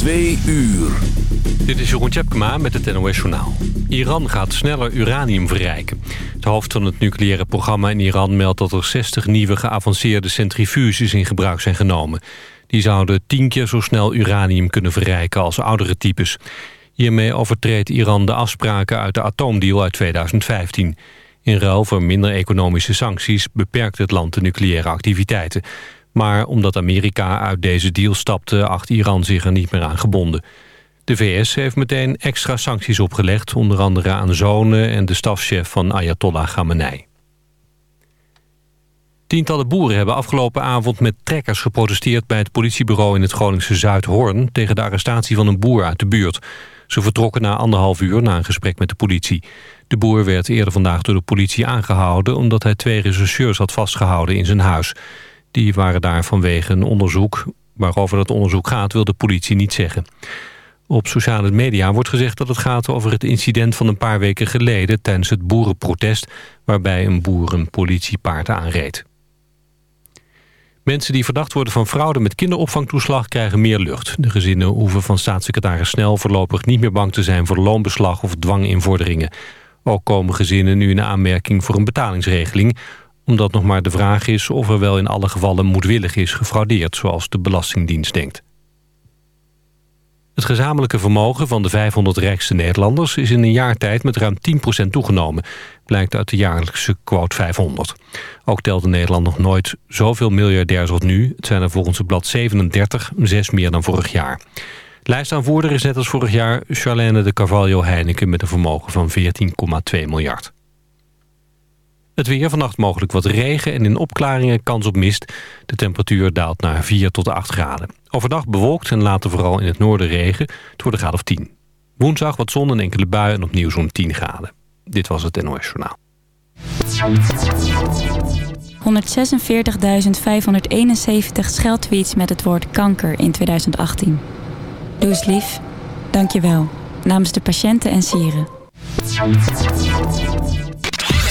Twee uur. Dit is Jeroen Tjepkema met het NOS Journaal. Iran gaat sneller uranium verrijken. Het hoofd van het nucleaire programma in Iran meldt dat er 60 nieuwe geavanceerde centrifuges in gebruik zijn genomen. Die zouden tien keer zo snel uranium kunnen verrijken als oudere types. Hiermee overtreedt Iran de afspraken uit de atoomdeal uit 2015. In ruil voor minder economische sancties beperkt het land de nucleaire activiteiten. Maar omdat Amerika uit deze deal stapte... acht Iran zich er niet meer aan gebonden. De VS heeft meteen extra sancties opgelegd... onder andere aan zonen en de stafchef van Ayatollah Khamenei. Tientallen boeren hebben afgelopen avond met trekkers geprotesteerd... bij het politiebureau in het Groningse Zuidhoorn... tegen de arrestatie van een boer uit de buurt. Ze vertrokken na anderhalf uur na een gesprek met de politie. De boer werd eerder vandaag door de politie aangehouden... omdat hij twee rechercheurs had vastgehouden in zijn huis... Die waren daar vanwege een onderzoek. Waarover dat onderzoek gaat wil de politie niet zeggen. Op sociale media wordt gezegd dat het gaat over het incident van een paar weken geleden... tijdens het boerenprotest waarbij een boer een politiepaard aanreed. Mensen die verdacht worden van fraude met kinderopvangtoeslag krijgen meer lucht. De gezinnen hoeven van staatssecretaris Snel voorlopig niet meer bang te zijn voor loonbeslag of dwanginvorderingen. Ook komen gezinnen nu in aanmerking voor een betalingsregeling omdat nog maar de vraag is of er wel in alle gevallen moedwillig is gefraudeerd, zoals de Belastingdienst denkt. Het gezamenlijke vermogen van de 500 rijkste Nederlanders is in een jaar tijd met ruim 10% toegenomen, blijkt uit de jaarlijkse quote 500. Ook telde Nederland nog nooit zoveel miljardairs als nu. Het zijn er volgens het blad 37, zes meer dan vorig jaar. Lijstaanvoerder is net als vorig jaar Charlène de Carvalho Heineken met een vermogen van 14,2 miljard. Het weer vannacht mogelijk wat regen en in opklaringen kans op mist. De temperatuur daalt naar 4 tot 8 graden. Overdag bewolkt en later vooral in het noorden regen. Het wordt een graad of 10. Woensdag wat zon en enkele buien en opnieuw zo'n 10 graden. Dit was het NOS Journaal. 146.571 scheldtweets met het woord kanker in 2018. Doe eens lief. Dank je wel. Namens de patiënten en sieren.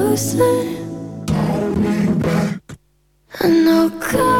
closer. Call me back. I know.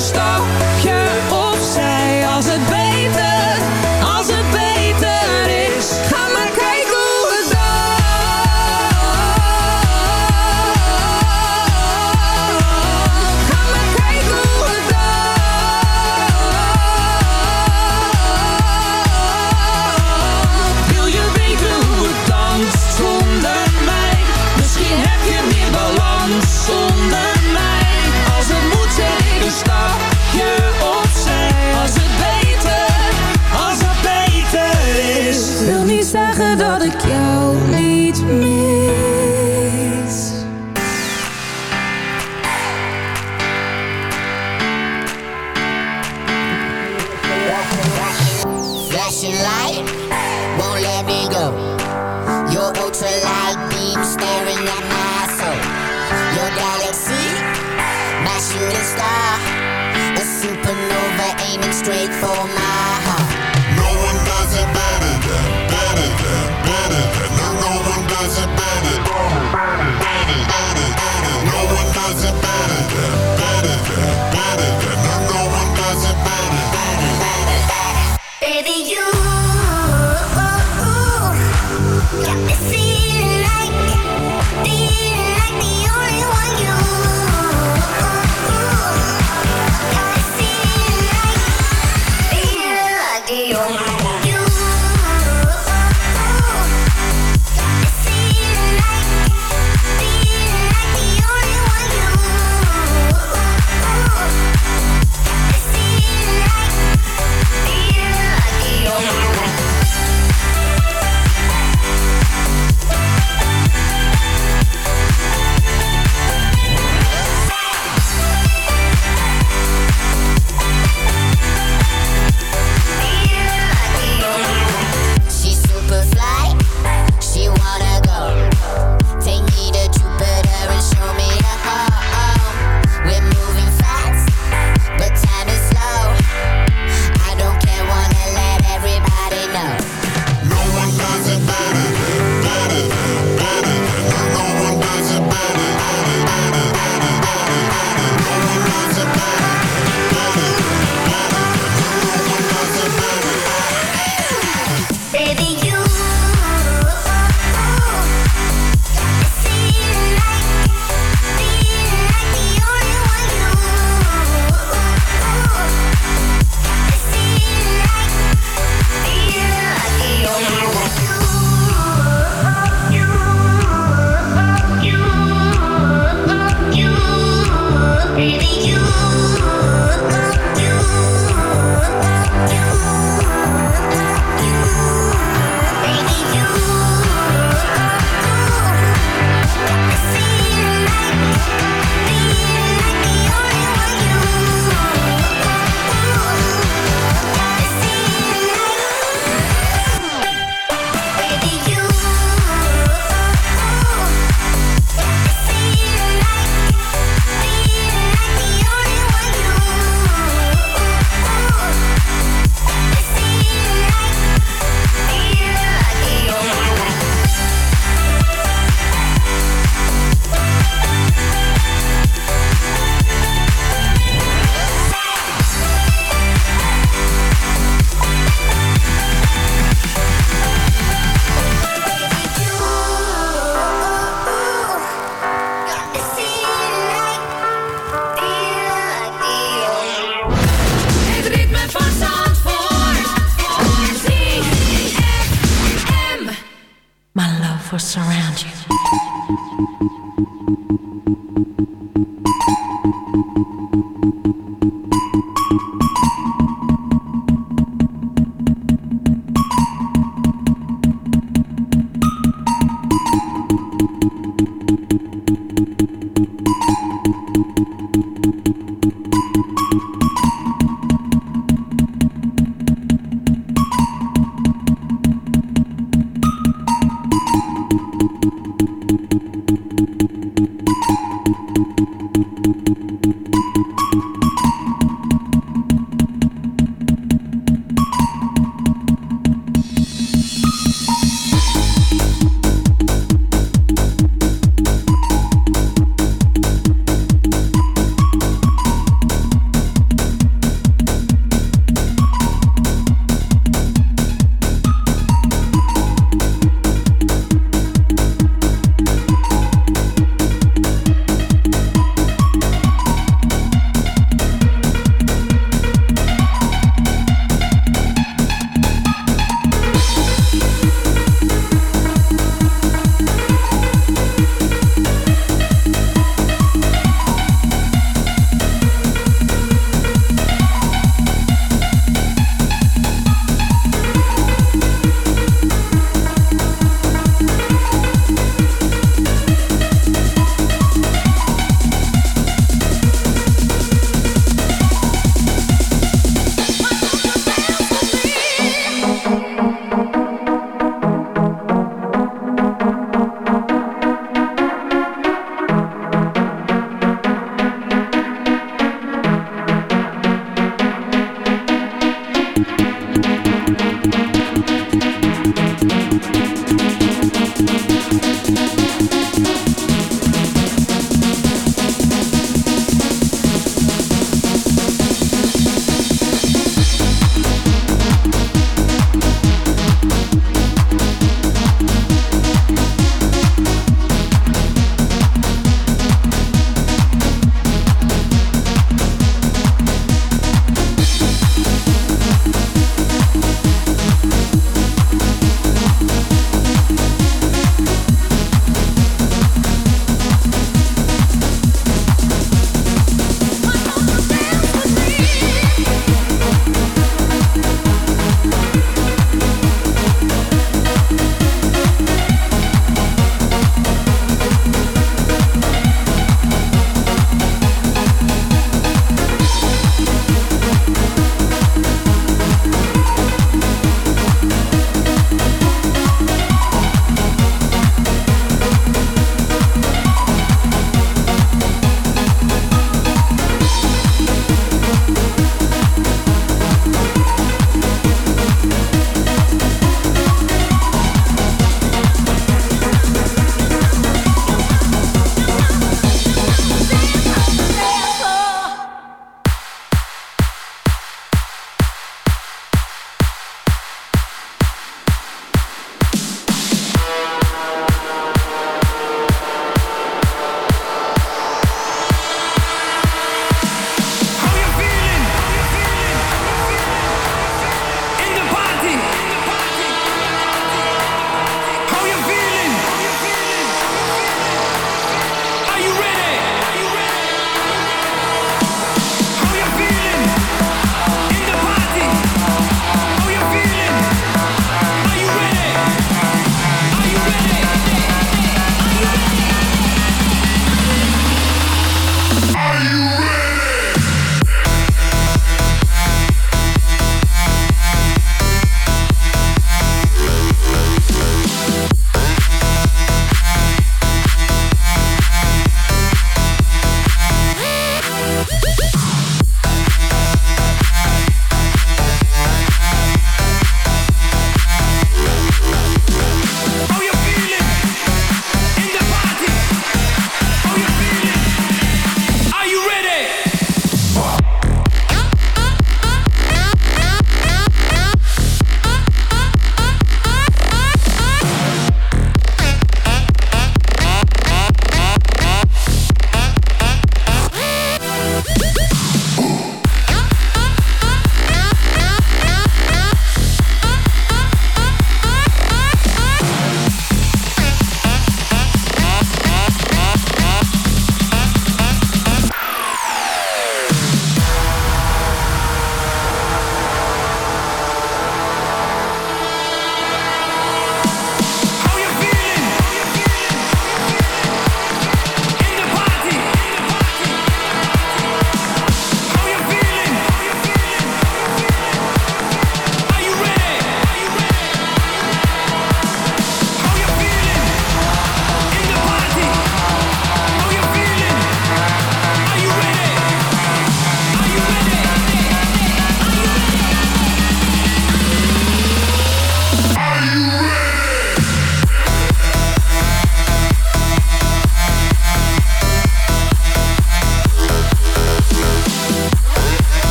stapje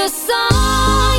your song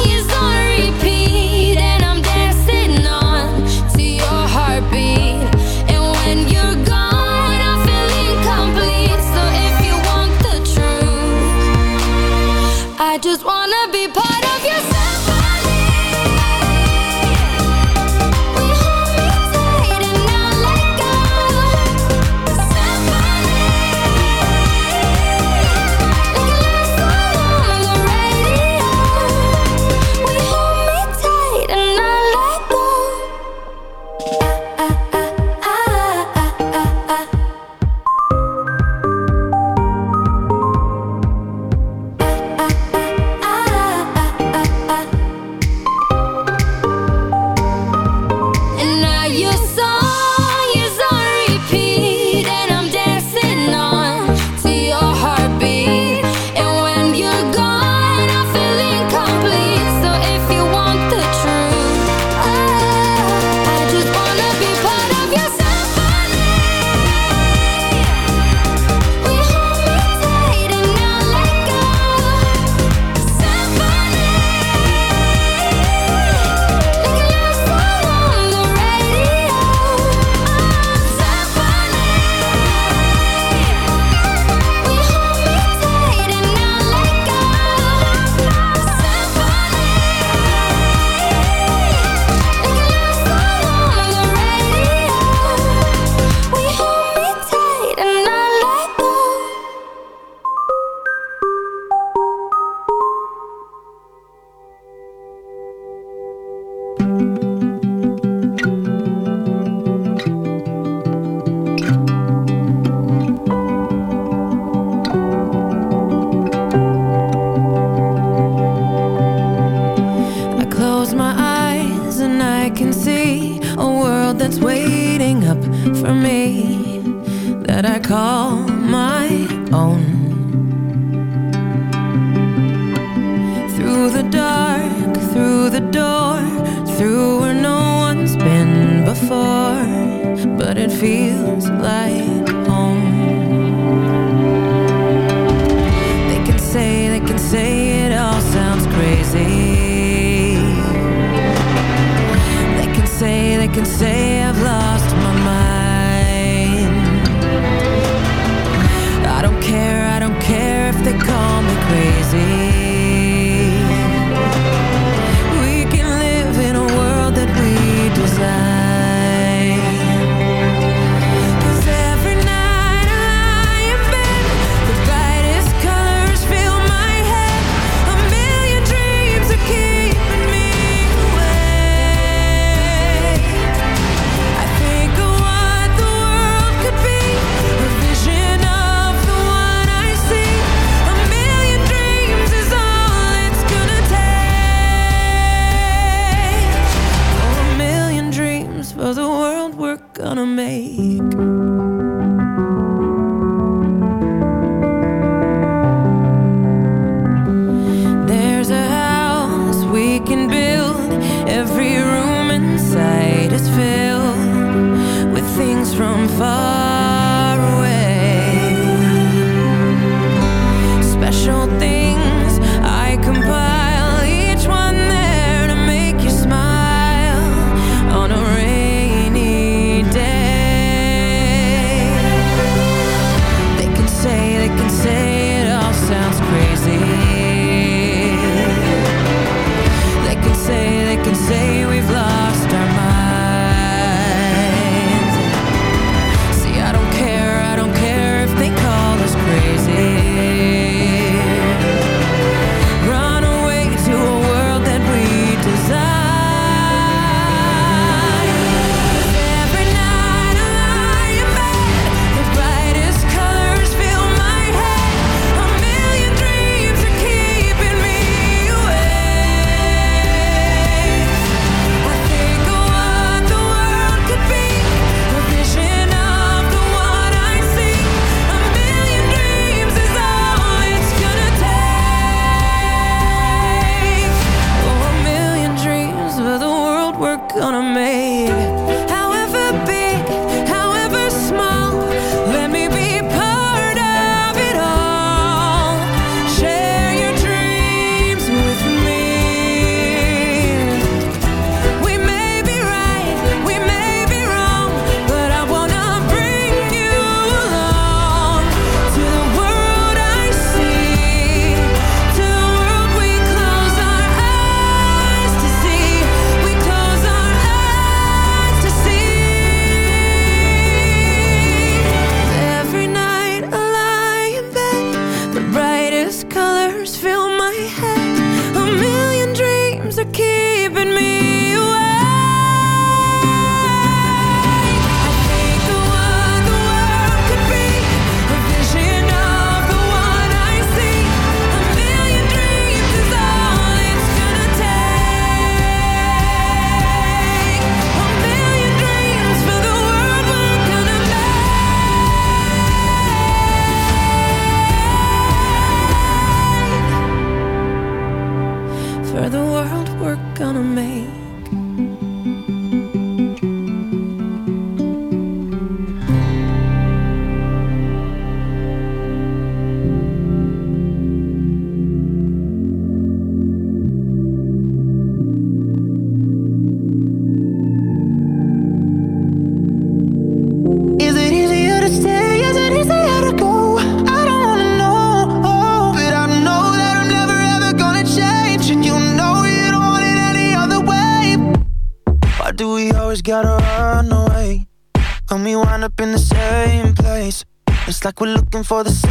for the